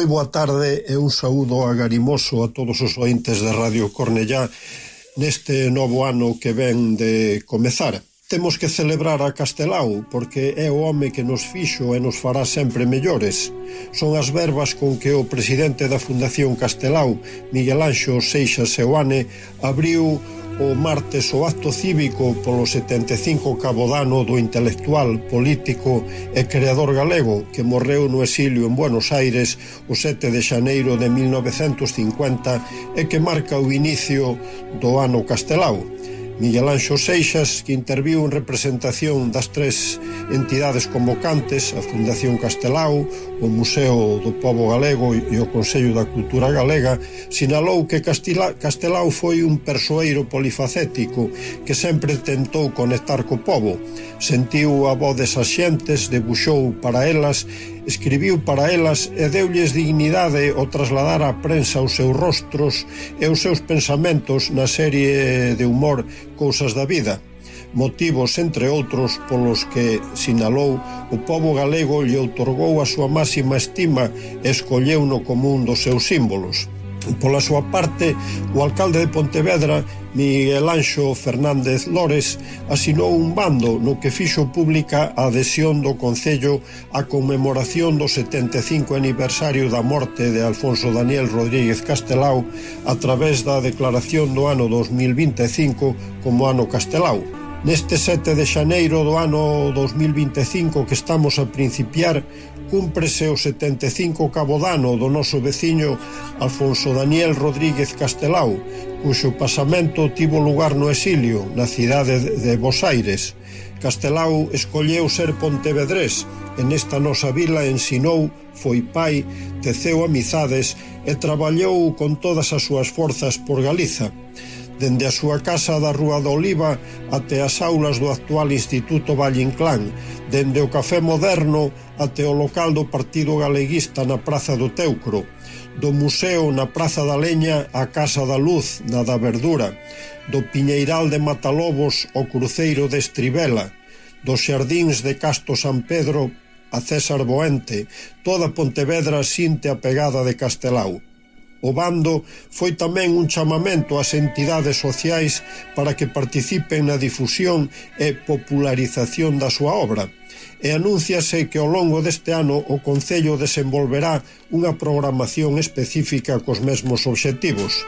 Moi boa tarde e un saúdo agarimoso a todos os ointes de Radio Cornellá neste novo ano que ven de comezar. Temos que celebrar a Castelao porque é o home que nos fixo e nos fará sempre mellores. Son as verbas con que o presidente da Fundación Castelao, Miguel Anxo Seixas Seuane, abriu o martes o acto cívico polo 75 cabodano do intelectual, político e creador galego que morreu no exilio en Buenos Aires o 7 de xaneiro de 1950 e que marca o inicio do ano castelao. Miguel Anxo Seixas, que interviu en representación das tres entidades convocantes, a Fundación Castelao, o Museo do Pobo Galego e o Consello da Cultura Galega, sinalou que Castila, Castelao foi un persoeiro polifacético que sempre tentou conectar co pobo, sentiu a voz desas xentes, debuxou para elas Escribiu para elas e deulles dignidade ao trasladar á prensa os seus rostros e os seus pensamentos na serie de humor Cousas da Vida motivos, entre outros, polos que, sinalou, o povo galego lle outorgou a súa máxima estima e escolleu no común dos seus símbolos. Pola súa parte, o alcalde de Pontevedra, Miguel Anxo Fernández Lores, asinou un bando no que fixo pública a adhesión do Concello á conmemoración do 75 aniversario da morte de Alfonso Daniel Rodríguez Castelao a través da declaración do ano 2025 como ano Castelao. Neste 7 de xaneiro do ano 2025 que estamos a principiar cúmprese o 75 cabodano do noso veciño Alfonso Daniel Rodríguez Castelao, cuxo pasamento tivo lugar no exilio, na cidade de Bos Aires. Castelao escolleu ser pontevedrés e nesta nosa vila ensinou, foi pai, teceu amizades e traballou con todas as súas forzas por Galiza dende a súa casa da Rúa do Oliva até as aulas do actual Instituto Valle Inclán, dende o Café Moderno até o local do Partido Galeguista na Praza do Teucro, do Museo na Praza da Leña á Casa da Luz, na da Verdura, do Piñeiral de Matalobos ao Cruceiro de Estribela, dos Xardíns de Casto San Pedro a César Boente, toda Pontevedra sinte a pegada de Castelao. O bando foi tamén un chamamento ás entidades sociais para que participen na difusión e popularización da súa obra e anúnciase que ao longo deste ano o Concello desenvolverá unha programación específica cos mesmos obxectivos.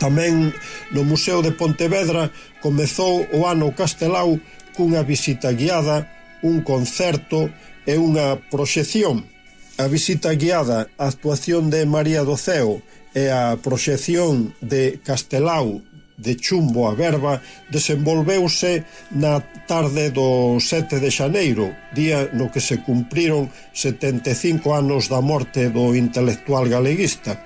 Tamén no Museo de Pontevedra comezou o ano Castelau cunha visita guiada, un concerto e unha proxección A visita guiada, a actuación de María do Ceo e a proxección de Castelao de Chumbo a Verba desenvolveuse na tarde do 7 de xaneiro, día no que se cumpriron 75 anos da morte do intelectual galeguista.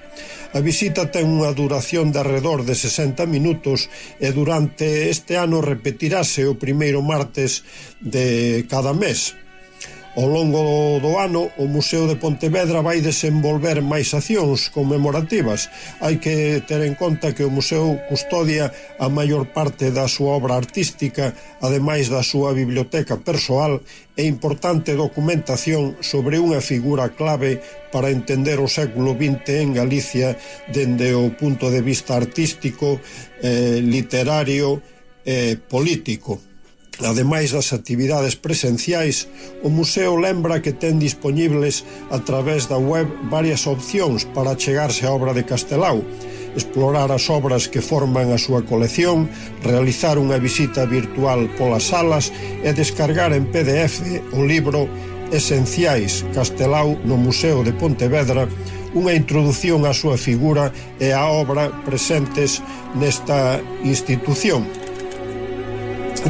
A visita ten unha duración de alrededor de 60 minutos e durante este ano repetirase o primeiro martes de cada mes. Ao longo do ano, o Museo de Pontevedra vai desenvolver máis accións conmemorativas. Hai que ter en conta que o museo custodia a maior parte da súa obra artística, ademais da súa biblioteca persoal e importante documentación sobre unha figura clave para entender o século XX en Galicia dende o punto de vista artístico, eh, literario e eh, político. Ademais das actividades presenciais, o museo lembra que ten dispoñibles a través da web varias opcións para chegarse á obra de Castelao, explorar as obras que forman a súa colección, realizar unha visita virtual polas salas e descargar en PDF o libro Esenciais Castelao no Museo de Pontevedra, unha introdución á súa figura e á obra presentes nesta institución.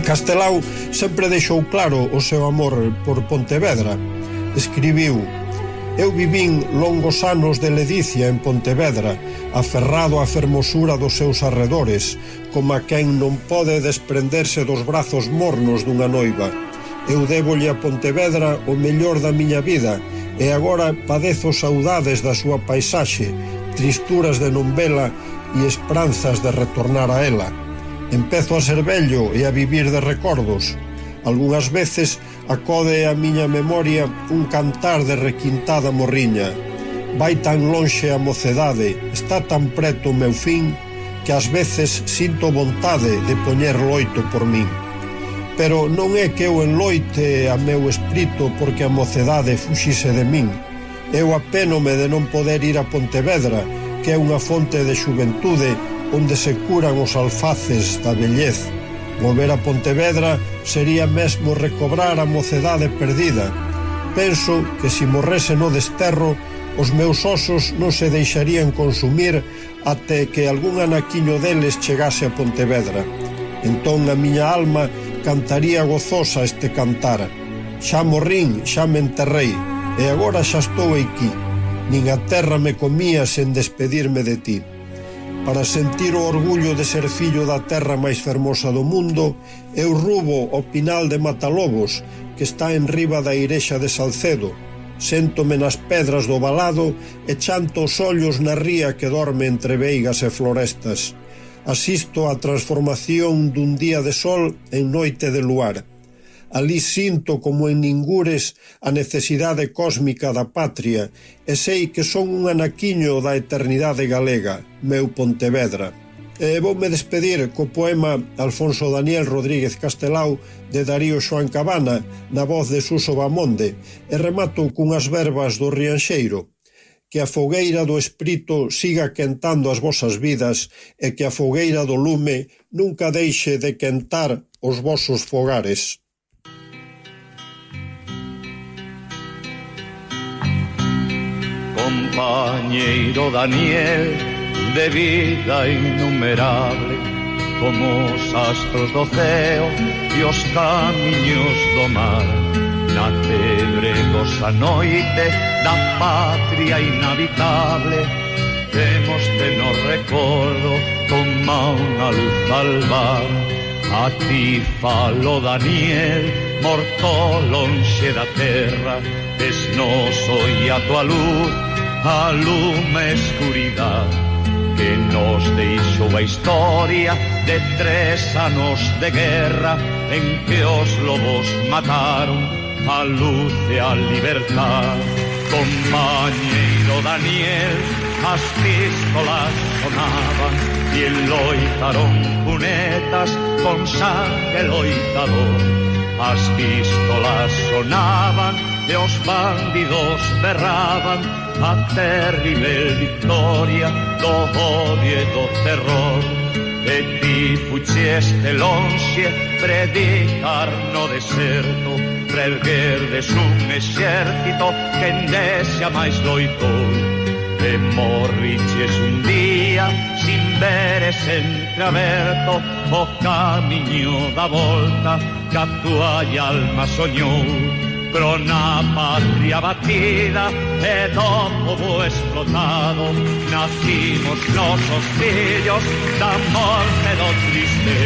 Castelao sempre deixou claro o seu amor por Pontevedra. Escribiu Eu vivín longos anos de ledicia en Pontevedra, aferrado á fermosura dos seus arredores, como a quen non pode desprenderse dos brazos mornos dunha noiva. Eu débolle a Pontevedra o mellor da miña vida, e agora padezo saudades da súa paisaxe, tristuras de non vela e esperanzas de retornar a ela. Empezo a ser vello e a vivir de recordos. Algúnas veces acode a miña memoria un cantar de requintada morriña. Vai tan lonxe a mocedade, está tan preto o meu fin, que ás veces sinto vontade de poñer loito por min. Pero non é que eu enloite a meu espírito porque a mocedade fuxise de min. Eu apénome de non poder ir a Pontevedra, que é unha fonte de xuventude onde se curan os alfaces da bellez. Volver a Pontevedra sería mesmo recobrar a mocedade perdida. Penso que se morrese no desterro, os meus osos non se deixarían consumir até que algún anaquiño deles chegase a Pontevedra. Entón a miña alma cantaría gozosa este cantar. Xa morrín, xa me enterrei, e agora xa estou aquí. Nin a terra me comía sen despedirme de ti. Para sentir o orgullo de ser fillo da terra máis fermosa do mundo, eu rubo o pinal de Matalobos, que está en riba da irexa de Salcedo. Séntome nas pedras do balado e chanto os ollos na ría que dorme entre veigas e florestas. Asisto á transformación dun día de sol en noite de luar. Alí sinto como en ningures a necesidade cósmica da patria e sei que son un anaquiño da eternidade galega, meu Pontevedra. E voume despedir co poema Alfonso Daniel Rodríguez Castelao de Darío Xoan Cabana na voz de Suso Bamonde e remato cunhas verbas do Rianxeiro que a fogueira do espírito siga quentando as vosas vidas e que a fogueira do lume nunca deixe de quentar os vosos fogares. compañeiro Daniel de vida innumerable como os astros do ceo e os camiños do mar. Na tebregosa noite da patria inhabitable temos de nos recordo como unha luz albar a ti falo Daniel morto lonxe da terra es noso e a tua luz a lume escuridad que nos deixou a historia de tres anos de guerra en que os lobos mataron a luz e a libertad. Compañeiro Daniel, as pistolas sonaban e loitaron cunetas con sangre loitador. As pistolas sonaban e os bandidos berraban a terrible victoria do odio e do terror. E ti fucheste lonxe predicar no deserto Prevguerdes un exército que endese a máis loitou E morriches un día sin veres entreaberto O camiño da volta que a tua alma soñou Brona patria batida, de topo explotado, nacimos los hostillos, tambor pero triste,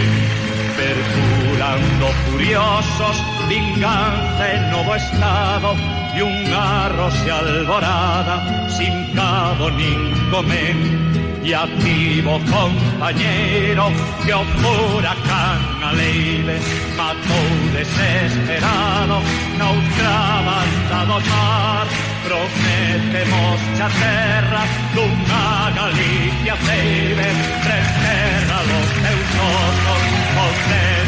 perjurando furiosos, venganza en nuevo estado, y un garro se alborada, sin cabo ni comen. y activo compañero que o huracán a leive matou desesperado naufrabando mar prometemos a terra dunha Galicia ceibe tres terra los teus os